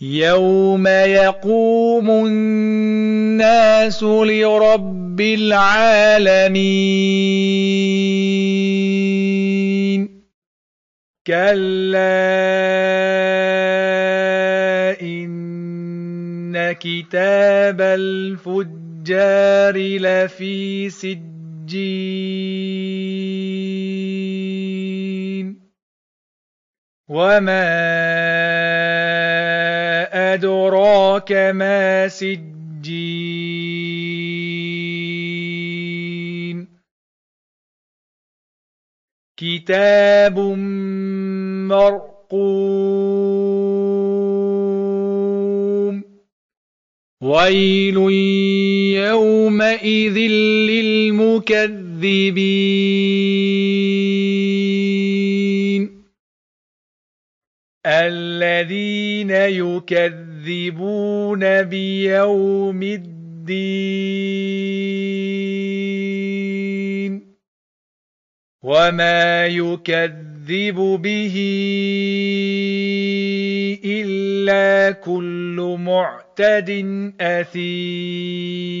يوم يقوم الناس لرب العالمين كلا إن كتاب الفجار لفي سجين وما أدراك ما سجين. كتاب مرقوم. ويل يومئذ للمكذبين. الذين يكذبون بيوم الدين وما يكذب به إلا كل معتد أثيم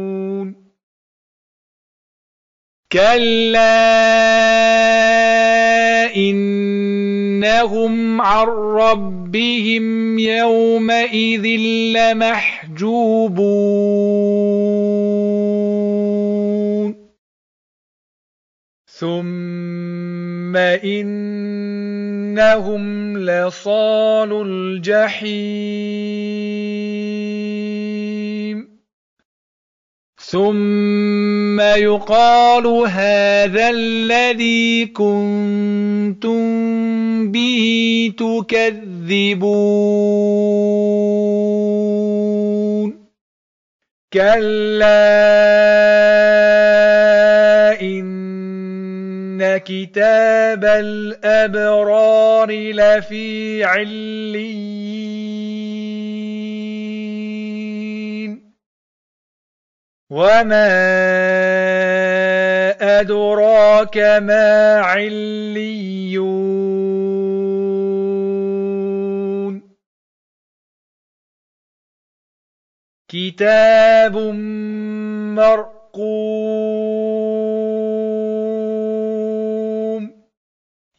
كلا انهم عن ربهم يومئذ لمحجوبون ثم انهم لصال الجحيم ثم يقال هذا الذي كنتم به تكذبون كلا إن كتاب الأبرار لفي عليين وما أدراك ما عليون كتاب مرقوم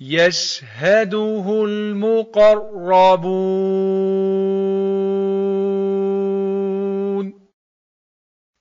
يشهده المقربون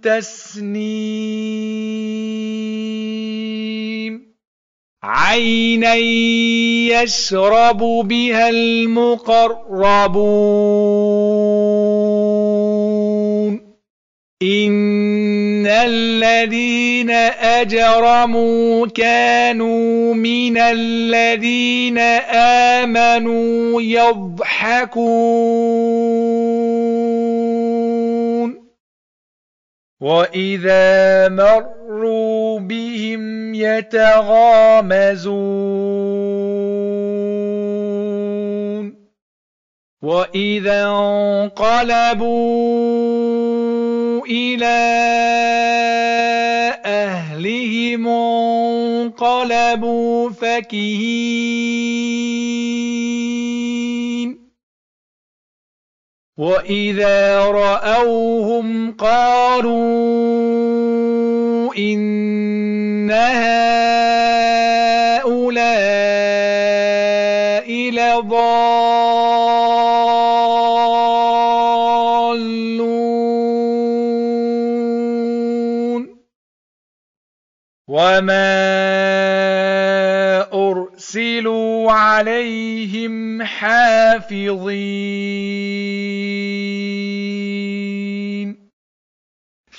تسنيم. عينا يشرب بها المقربون. إن الذين أجرموا كانوا من الذين آمنوا يضحكون. وإذا مروا بهم يتغامزون وإذا انقلبوا إلى أهلهم انقلبوا فكهين وإذا رأوهم قالوا إن هؤلاء لضالون وما أرسلوا عليهم حافظين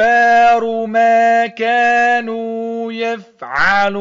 الكفار ما كانوا يفعلون.